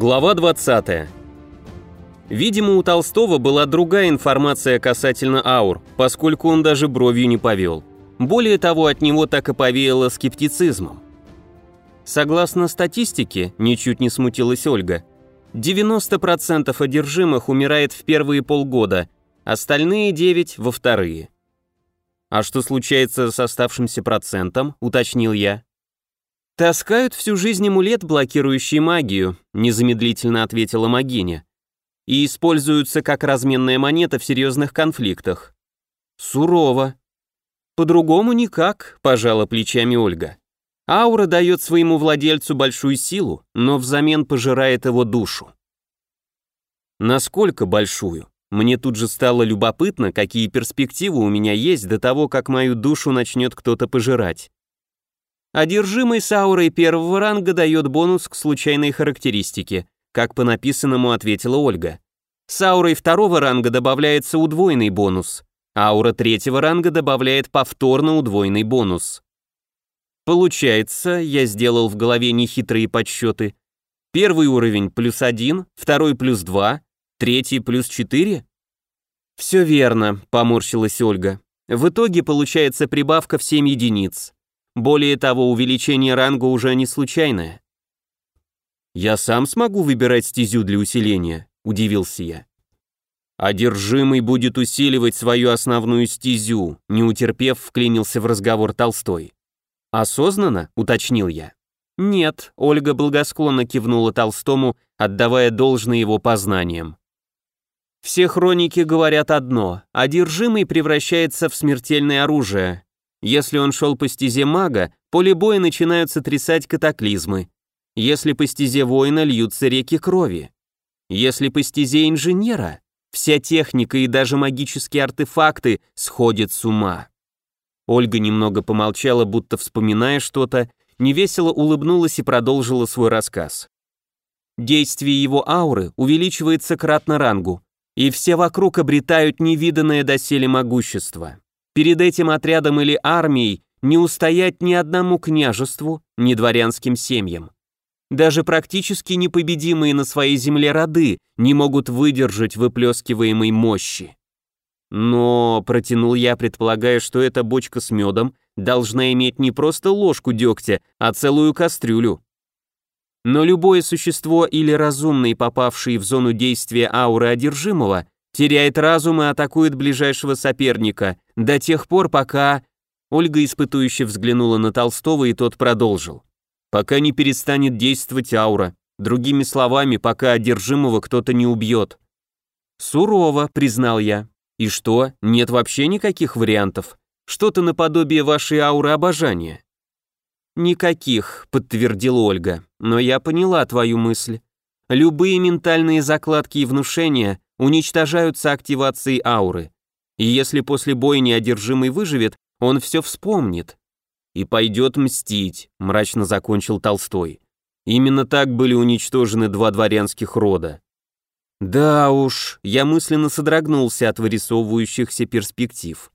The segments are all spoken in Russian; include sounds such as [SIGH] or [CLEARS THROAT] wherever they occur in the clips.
Глава 20. Видимо, у Толстого была другая информация касательно аур, поскольку он даже бровью не повел. Более того, от него так и повеяло скептицизмом. Согласно статистике, ничуть не смутилась Ольга, 90% одержимых умирает в первые полгода, остальные 9 во вторые. А что случается с оставшимся процентом, уточнил я. «Таскают всю жизнь амулет, блокирующий магию», незамедлительно ответила Магиня. «И используются как разменная монета в серьезных конфликтах». «Сурово». «По-другому никак», пожала плечами Ольга. Аура дает своему владельцу большую силу, но взамен пожирает его душу. Насколько большую? Мне тут же стало любопытно, какие перспективы у меня есть до того, как мою душу начнет кто-то пожирать. Одержимый с аурой первого ранга дает бонус к случайной характеристике, как по написанному ответила Ольга. С аурой второго ранга добавляется удвоенный бонус. Аура третьего ранга добавляет повторно удвоенный бонус. Получается, я сделал в голове нехитрые подсчеты. Первый уровень плюс один, второй плюс два, третий плюс четыре. Все верно, поморщилась Ольга. В итоге получается прибавка в 7 единиц. Более того, увеличение ранга уже не случайное. «Я сам смогу выбирать стезю для усиления», — удивился я. «Одержимый будет усиливать свою основную стезю», — не утерпев, вклинился в разговор Толстой. «Осознанно?» — уточнил я. «Нет», — Ольга благосклонно кивнула Толстому, отдавая должное его познаниям. «Все хроники говорят одно — одержимый превращается в смертельное оружие, если он шел по стезе мага, поле боя начинают сотрясать катаклизмы. Если по стезе воина льются реки крови. Если по стезе инженера, вся техника и даже магические артефакты сходят с ума. Ольга немного помолчала, будто вспоминая что-то, невесело улыбнулась и продолжила свой рассказ. Действие его ауры увеличивается кратно рангу, и все вокруг обретают невиданное доселе могущество. Перед этим отрядом или армией не устоять ни одному княжеству, ни дворянским семьям. Даже практически непобедимые на своей земле роды не могут выдержать выплескиваемой мощи. Но, протянул я, предполагая, что эта бочка с медом должна иметь не просто ложку дегтя, а целую кастрюлю. Но любое существо или разумный, попавший в зону действия ауры одержимого, теряет разум и атакует ближайшего соперника, до тех пор, пока... Ольга испытующе взглянула на Толстого, и тот продолжил. Пока не перестанет действовать аура. Другими словами, пока одержимого кто-то не убьет. Сурово, признал я. И что, нет вообще никаких вариантов? Что-то наподобие вашей ауры обожания? Никаких, подтвердила Ольга. Но я поняла твою мысль. Любые ментальные закладки и внушения уничтожаются активацией ауры. И если после боя неодержимый выживет, он все вспомнит. И пойдет мстить, мрачно закончил Толстой. Именно так были уничтожены два дворянских рода. Да уж, я мысленно содрогнулся от вырисовывающихся перспектив.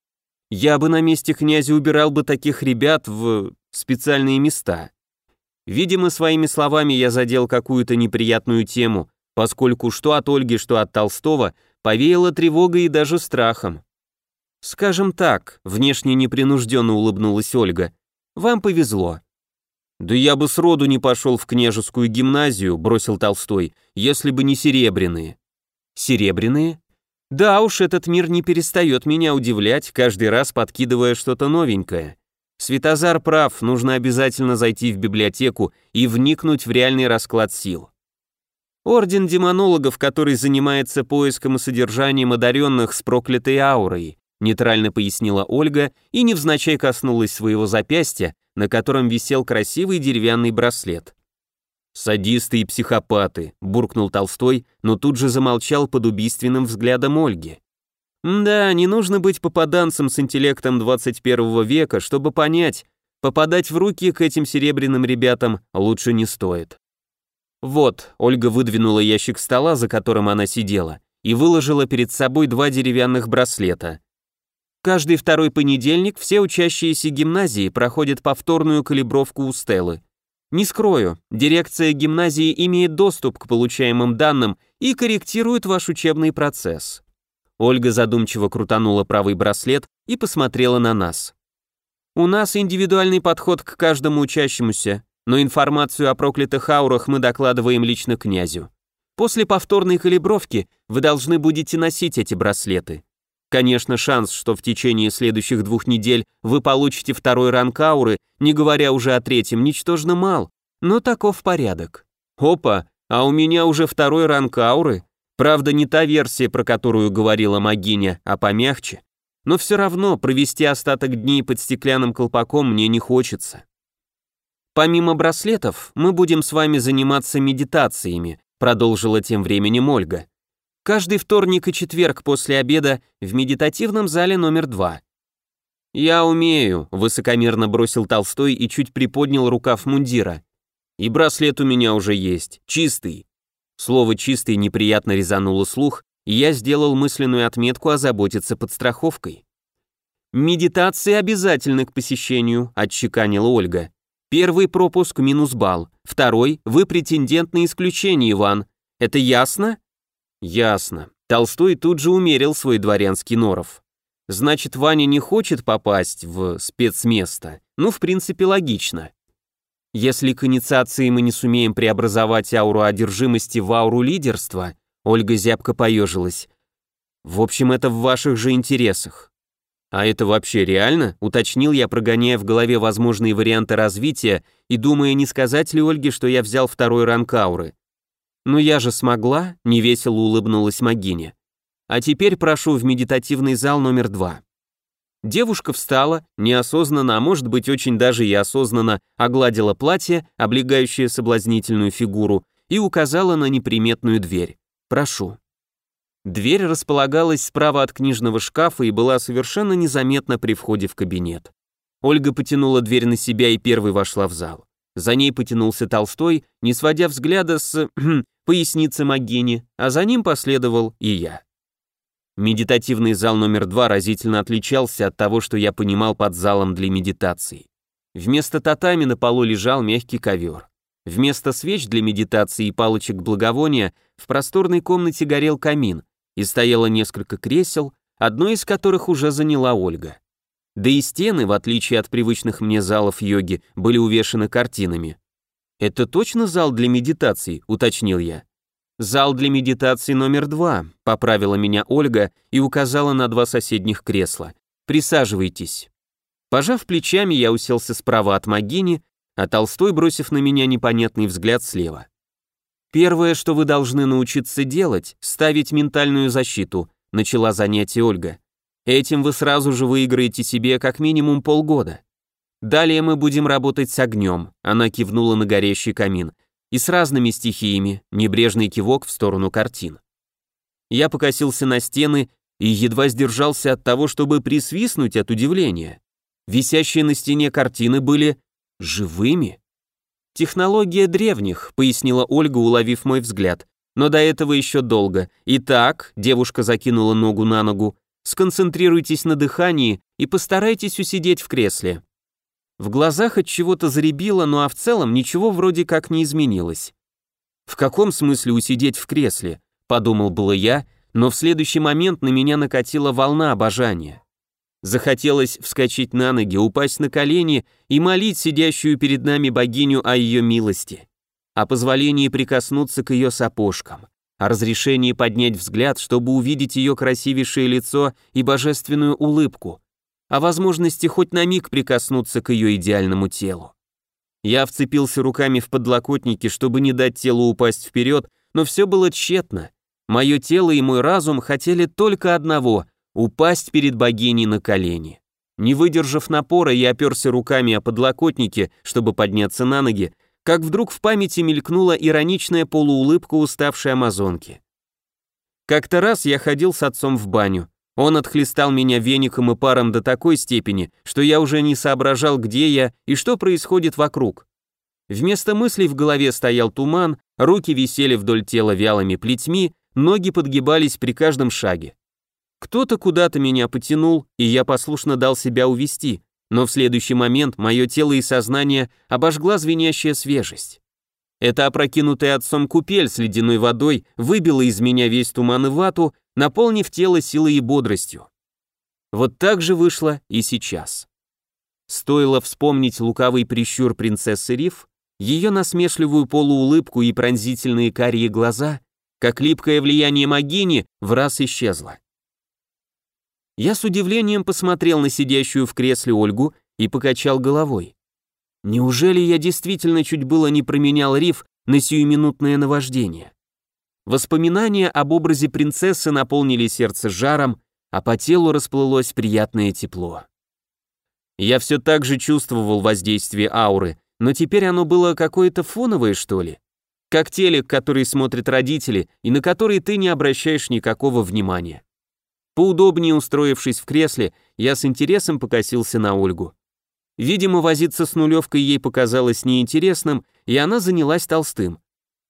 Я бы на месте князя убирал бы таких ребят в специальные места. Видимо, своими словами я задел какую-то неприятную тему, поскольку что от Ольги, что от Толстого повеяло тревогой и даже страхом. «Скажем так», — внешне непринужденно улыбнулась Ольга, — «вам повезло». «Да я бы сроду не пошел в княжескую гимназию», — бросил Толстой, — «если бы не серебряные». «Серебряные?» «Да уж, этот мир не перестает меня удивлять, каждый раз подкидывая что-то новенькое. Светозар прав, нужно обязательно зайти в библиотеку и вникнуть в реальный расклад сил. Орден демонологов, который занимается поиском и содержанием одаренных с проклятой аурой, нейтрально пояснила Ольга и невзначай коснулась своего запястья, на котором висел красивый деревянный браслет. «Садисты и психопаты», — буркнул Толстой, но тут же замолчал под убийственным взглядом Ольги. «Да, не нужно быть попаданцем с интеллектом 21 века, чтобы понять, попадать в руки к этим серебряным ребятам лучше не стоит». «Вот», — Ольга выдвинула ящик стола, за которым она сидела, и выложила перед собой два деревянных браслета. Каждый второй понедельник все учащиеся гимназии проходят повторную калибровку у Стеллы. Не скрою, дирекция гимназии имеет доступ к получаемым данным и корректирует ваш учебный процесс. Ольга задумчиво крутанула правый браслет и посмотрела на нас. У нас индивидуальный подход к каждому учащемуся, но информацию о проклятых аурах мы докладываем лично князю. После повторной калибровки вы должны будете носить эти браслеты. Конечно, шанс, что в течение следующих двух недель вы получите второй ранг ауры, не говоря уже о третьем, ничтожно мал, но таков порядок. Опа, а у меня уже второй ранг ауры? Правда, не та версия, про которую говорила Магиня, а помягче. Но все равно провести остаток дней под стеклянным колпаком мне не хочется. Помимо браслетов, мы будем с вами заниматься медитациями, продолжила тем временем Ольга. Каждый вторник и четверг после обеда в медитативном зале номер два. «Я умею», — высокомерно бросил Толстой и чуть приподнял рукав мундира. «И браслет у меня уже есть, чистый». Слово «чистый» неприятно резануло слух, и я сделал мысленную отметку озаботиться подстраховкой. «Медитации обязательны к посещению», — отчеканила Ольга. «Первый пропуск минус балл, второй — вы претендент на исключение, Иван. Это ясно?» «Ясно». Толстой тут же умерил свой дворянский норов. Значит, Ваня не хочет попасть в спецместо. Ну, в принципе, логично. Если к инициации мы не сумеем преобразовать ауру одержимости в ауру лидерства, Ольга зябко поежилась. В общем, это в ваших же интересах. А это вообще реально? Уточнил я, прогоняя в голове возможные варианты развития и думая, не сказать ли Ольге, что я взял второй ранг ауры. «Ну я же смогла», — невесело улыбнулась Магиня. «А теперь прошу в медитативный зал номер два». Девушка встала, неосознанно, а может быть очень даже и осознанно, огладила платье, облегающее соблазнительную фигуру, и указала на неприметную дверь. «Прошу». Дверь располагалась справа от книжного шкафа и была совершенно незаметна при входе в кабинет. Ольга потянула дверь на себя и первой вошла в зал. За ней потянулся Толстой, не сводя взгляда с [CLEARS THROAT] поясницы Магини, а за ним последовал и я. Медитативный зал номер два разительно отличался от того, что я понимал под залом для медитации. Вместо татами на полу лежал мягкий ковер. Вместо свеч для медитации и палочек благовония в просторной комнате горел камин, и стояло несколько кресел, одно из которых уже заняла Ольга. Да и стены, в отличие от привычных мне залов йоги, были увешаны картинами. «Это точно зал для медитации?» — уточнил я. «Зал для медитации номер два», — поправила меня Ольга и указала на два соседних кресла. «Присаживайтесь». Пожав плечами, я уселся справа от Магини, а Толстой, бросив на меня непонятный взгляд, слева. «Первое, что вы должны научиться делать, ставить ментальную защиту», — начала занятие Ольга. «Этим вы сразу же выиграете себе как минимум полгода. Далее мы будем работать с огнем», — она кивнула на горящий камин и с разными стихиями, небрежный кивок в сторону картин. Я покосился на стены и едва сдержался от того, чтобы присвистнуть от удивления. Висящие на стене картины были живыми. «Технология древних», — пояснила Ольга, уловив мой взгляд. «Но до этого еще долго. Итак», — девушка закинула ногу на ногу, «сконцентрируйтесь на дыхании и постарайтесь усидеть в кресле. В глазах от чего-то заребило, ну а в целом ничего вроде как не изменилось. В каком смысле усидеть в кресле? Подумал было я, но в следующий момент на меня накатила волна обожания. Захотелось вскочить на ноги, упасть на колени и молить сидящую перед нами богиню о ее милости, о позволении прикоснуться к ее сапожкам, о разрешении поднять взгляд, чтобы увидеть ее красивейшее лицо и божественную улыбку, о возможности хоть на миг прикоснуться к ее идеальному телу. Я вцепился руками в подлокотники, чтобы не дать телу упасть вперед, но все было тщетно. Мое тело и мой разум хотели только одного — упасть перед богиней на колени. Не выдержав напора, я оперся руками о подлокотники, чтобы подняться на ноги, как вдруг в памяти мелькнула ироничная полуулыбка уставшей амазонки. Как-то раз я ходил с отцом в баню. Он отхлестал меня веником и паром до такой степени, что я уже не соображал, где я и что происходит вокруг. Вместо мыслей в голове стоял туман, руки висели вдоль тела вялыми плетьми, ноги подгибались при каждом шаге. Кто-то куда-то меня потянул, и я послушно дал себя увести, но в следующий момент мое тело и сознание обожгла звенящая свежесть. Эта опрокинутая отцом купель с ледяной водой выбила из меня весь туман и вату, наполнив тело силой и бодростью. Вот так же вышло и сейчас. Стоило вспомнить лукавый прищур принцессы Риф, ее насмешливую полуулыбку и пронзительные карие глаза, как липкое влияние Магини в раз исчезло. Я с удивлением посмотрел на сидящую в кресле Ольгу и покачал головой. Неужели я действительно чуть было не променял риф на сиюминутное наваждение? Воспоминания об образе принцессы наполнили сердце жаром, а по телу расплылось приятное тепло. Я все так же чувствовал воздействие ауры, но теперь оно было какое-то фоновое, что ли. Как телек, который смотрят родители и на который ты не обращаешь никакого внимания. Поудобнее устроившись в кресле, я с интересом покосился на Ольгу. Видимо, возиться с нулевкой ей показалось неинтересным, и она занялась толстым.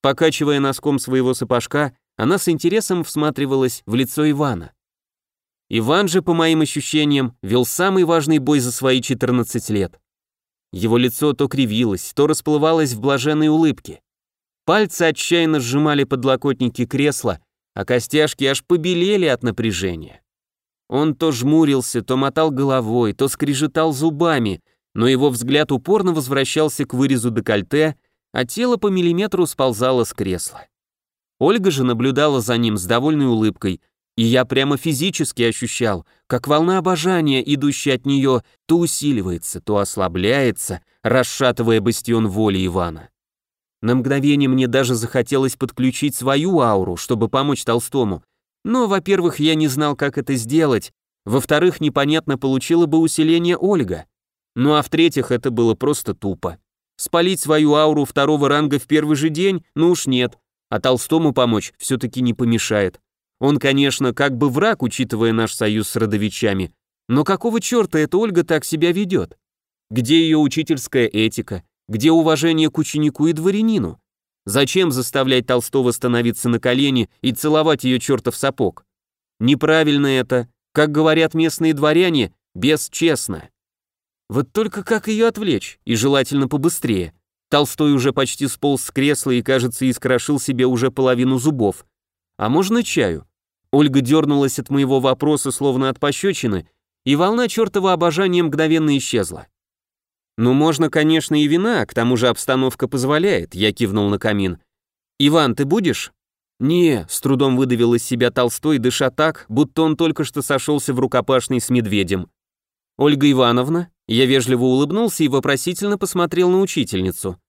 Покачивая носком своего сапожка, она с интересом всматривалась в лицо Ивана. Иван же, по моим ощущениям, вел самый важный бой за свои 14 лет. Его лицо то кривилось, то расплывалось в блаженной улыбке. Пальцы отчаянно сжимали подлокотники кресла, а костяшки аж побелели от напряжения. Он то жмурился, то мотал головой, то скрежетал зубами, но его взгляд упорно возвращался к вырезу декольте, а тело по миллиметру сползало с кресла. Ольга же наблюдала за ним с довольной улыбкой, и я прямо физически ощущал, как волна обожания, идущая от нее, то усиливается, то ослабляется, расшатывая бастион воли Ивана. На мгновение мне даже захотелось подключить свою ауру, чтобы помочь Толстому. Но, во-первых, я не знал, как это сделать, во-вторых, непонятно, получила бы усиление Ольга. Ну а в-третьих, это было просто тупо. Спалить свою ауру второго ранга в первый же день? Ну уж нет. А Толстому помочь все-таки не помешает. Он, конечно, как бы враг, учитывая наш союз с родовичами, но какого черта эта Ольга так себя ведет? Где ее учительская этика? Где уважение к ученику и дворянину? Зачем заставлять Толстого становиться на колени и целовать ее чертов сапог? Неправильно это, как говорят местные дворяне, бесчестно. Вот только как ее отвлечь, и желательно побыстрее. Толстой уже почти сполз с кресла и, кажется, искрошил себе уже половину зубов. А можно чаю? Ольга дернулась от моего вопроса, словно от пощечины, и волна чертова обожания мгновенно исчезла. «Ну, можно, конечно, и вина, к тому же обстановка позволяет», я кивнул на камин. «Иван, ты будешь?» «Не», — с трудом выдавил из себя Толстой, дыша так, будто он только что сошелся в рукопашный с медведем. «Ольга Ивановна?» Я вежливо улыбнулся и вопросительно посмотрел на учительницу.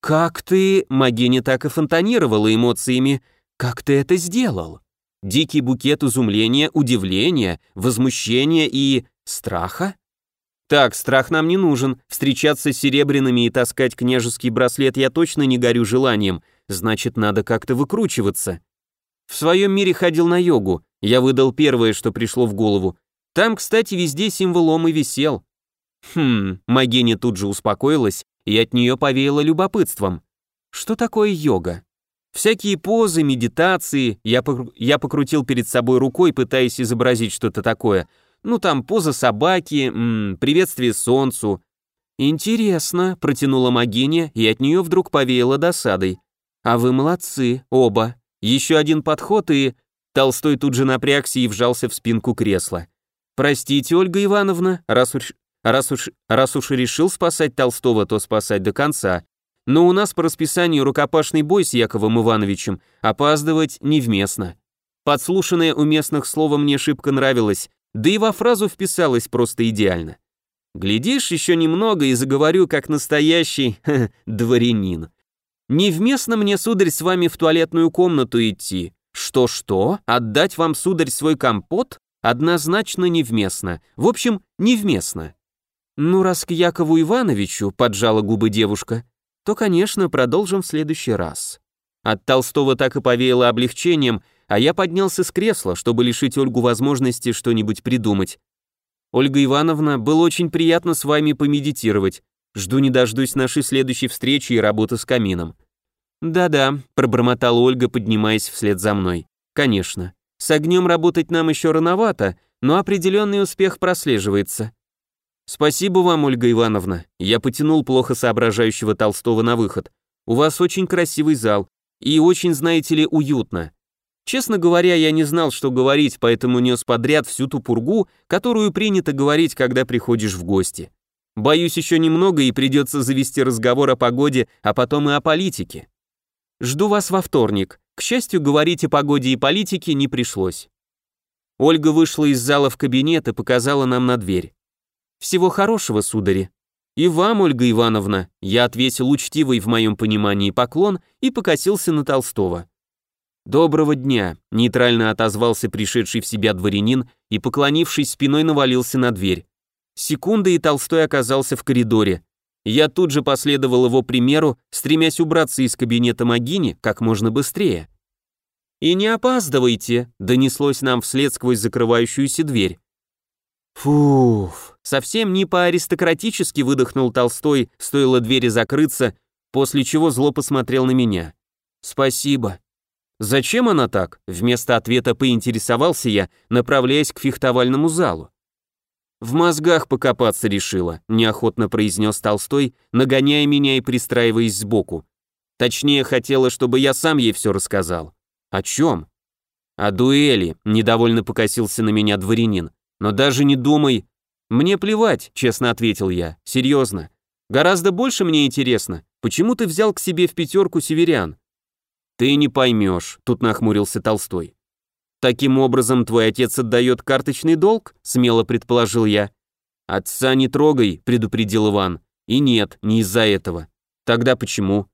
«Как ты...» — Магиня так и фонтанировала эмоциями. «Как ты это сделал?» Дикий букет изумления, удивления, возмущения и... страха? Так, страх нам не нужен. Встречаться с серебряными и таскать княжеский браслет я точно не горю желанием. Значит, надо как-то выкручиваться. В своем мире ходил на йогу. Я выдал первое, что пришло в голову. Там, кстати, везде символом и висел. Хм, Магиня тут же успокоилась, и от нее повеяло любопытством. Что такое йога? Всякие позы, медитации, я, покру... я покрутил перед собой рукой, пытаясь изобразить что-то такое – ну там поза собаки, м -м, приветствие солнцу. Интересно, протянула Магиня, и от нее вдруг повеяло досадой. А вы молодцы, оба. Еще один подход и... Толстой тут же напрягся и вжался в спинку кресла. Простите, Ольга Ивановна, раз уж, раз уж, раз уж решил спасать Толстого, то спасать до конца. Но у нас по расписанию рукопашный бой с Яковом Ивановичем, опаздывать невместно. Подслушанное у местных слово мне шибко нравилось, да и во фразу вписалась просто идеально. Глядишь, еще немного и заговорю как настоящий [LAUGHS] дворянин. Невместно мне, сударь, с вами в туалетную комнату идти. Что-что? Отдать вам, сударь, свой компот? Однозначно невместно. В общем, невместно. Ну, раз к Якову Ивановичу, поджала губы девушка, то, конечно, продолжим в следующий раз. От Толстого так и повеяло облегчением, а я поднялся с кресла, чтобы лишить Ольгу возможности что-нибудь придумать. Ольга Ивановна, было очень приятно с вами помедитировать. Жду не дождусь нашей следующей встречи и работы с камином. Да-да, пробормотала Ольга, поднимаясь вслед за мной. Конечно. С огнем работать нам еще рановато, но определенный успех прослеживается. «Спасибо вам, Ольга Ивановна». Я потянул плохо соображающего Толстого на выход. «У вас очень красивый зал. И очень, знаете ли, уютно. Честно говоря, я не знал, что говорить, поэтому нес подряд всю ту пургу, которую принято говорить, когда приходишь в гости. Боюсь еще немного и придется завести разговор о погоде, а потом и о политике. Жду вас во вторник. К счастью, говорить о погоде и политике не пришлось. Ольга вышла из зала в кабинет и показала нам на дверь. Всего хорошего, судари. И вам, Ольга Ивановна, я ответил учтивый в моем понимании поклон и покосился на Толстого. Доброго дня, нейтрально отозвался пришедший в себя дворянин и, поклонившись спиной, навалился на дверь. Секунда, и Толстой оказался в коридоре. Я тут же последовал его примеру, стремясь убраться из кабинета Магини как можно быстрее. «И не опаздывайте», — донеслось нам вслед сквозь закрывающуюся дверь. Фуф, совсем не по-аристократически выдохнул Толстой, стоило двери закрыться, после чего зло посмотрел на меня. «Спасибо». «Зачем она так?» Вместо ответа поинтересовался я, направляясь к фехтовальному залу. «В мозгах покопаться решила», — неохотно произнес Толстой, нагоняя меня и пристраиваясь сбоку. Точнее, хотела, чтобы я сам ей все рассказал. «О чем?» «О дуэли», — недовольно покосился на меня дворянин. Но даже не думай. Мне плевать, честно ответил я. Серьезно. Гораздо больше мне интересно, почему ты взял к себе в пятерку северян? Ты не поймешь, тут нахмурился Толстой. Таким образом, твой отец отдает карточный долг? Смело предположил я. Отца не трогай, предупредил Иван. И нет, не из-за этого. Тогда почему?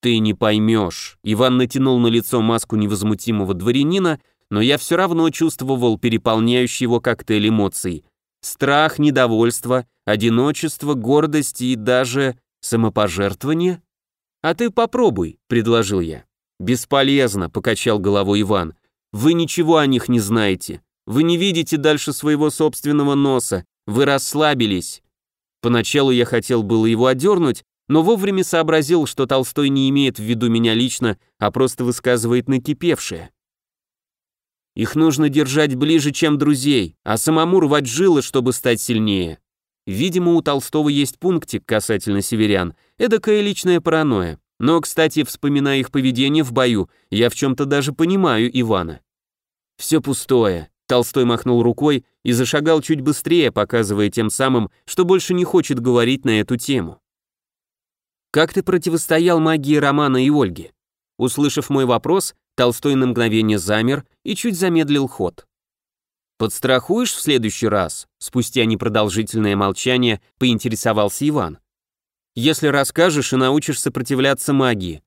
Ты не поймешь. Иван натянул на лицо маску невозмутимого дворянина но я все равно чувствовал переполняющий его коктейль эмоций. Страх, недовольство, одиночество, гордость и даже самопожертвование. «А ты попробуй», — предложил я. «Бесполезно», — покачал головой Иван. «Вы ничего о них не знаете. Вы не видите дальше своего собственного носа. Вы расслабились». Поначалу я хотел было его одернуть, но вовремя сообразил, что Толстой не имеет в виду меня лично, а просто высказывает накипевшее. Их нужно держать ближе, чем друзей, а самому рвать жилы, чтобы стать сильнее. Видимо, у Толстого есть пунктик касательно северян, эдакая личная паранойя. Но, кстати, вспоминая их поведение в бою, я в чем-то даже понимаю Ивана. Все пустое. Толстой махнул рукой и зашагал чуть быстрее, показывая тем самым, что больше не хочет говорить на эту тему. «Как ты противостоял магии Романа и Ольги?» Услышав мой вопрос, Толстой на мгновение замер и чуть замедлил ход. «Подстрахуешь в следующий раз?» Спустя непродолжительное молчание поинтересовался Иван. «Если расскажешь и научишь сопротивляться магии».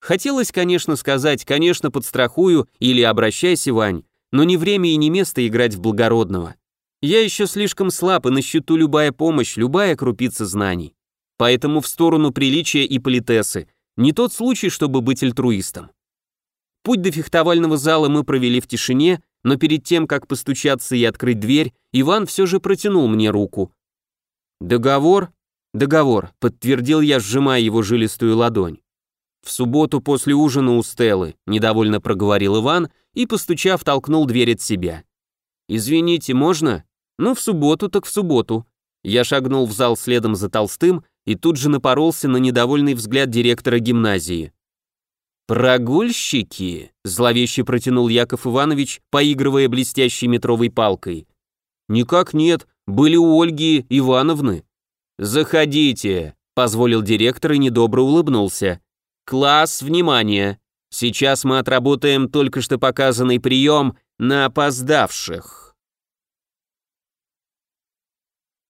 Хотелось, конечно, сказать «конечно, подстрахую» или «обращайся, Вань», но не время и не место играть в благородного. Я еще слишком слаб, и на счету любая помощь, любая крупица знаний. Поэтому в сторону приличия и политесы. Не тот случай, чтобы быть альтруистом. Путь до фехтовального зала мы провели в тишине, но перед тем, как постучаться и открыть дверь, Иван все же протянул мне руку. «Договор?» «Договор», — подтвердил я, сжимая его жилистую ладонь. «В субботу после ужина у Стеллы», — недовольно проговорил Иван и, постучав, толкнул дверь от себя. «Извините, можно?» «Ну, в субботу так в субботу». Я шагнул в зал следом за Толстым и тут же напоролся на недовольный взгляд директора гимназии. «Прогульщики?» – зловеще протянул Яков Иванович, поигрывая блестящей метровой палкой. «Никак нет, были у Ольги Ивановны». «Заходите», – позволил директор и недобро улыбнулся. «Класс, внимание! Сейчас мы отработаем только что показанный прием на опоздавших».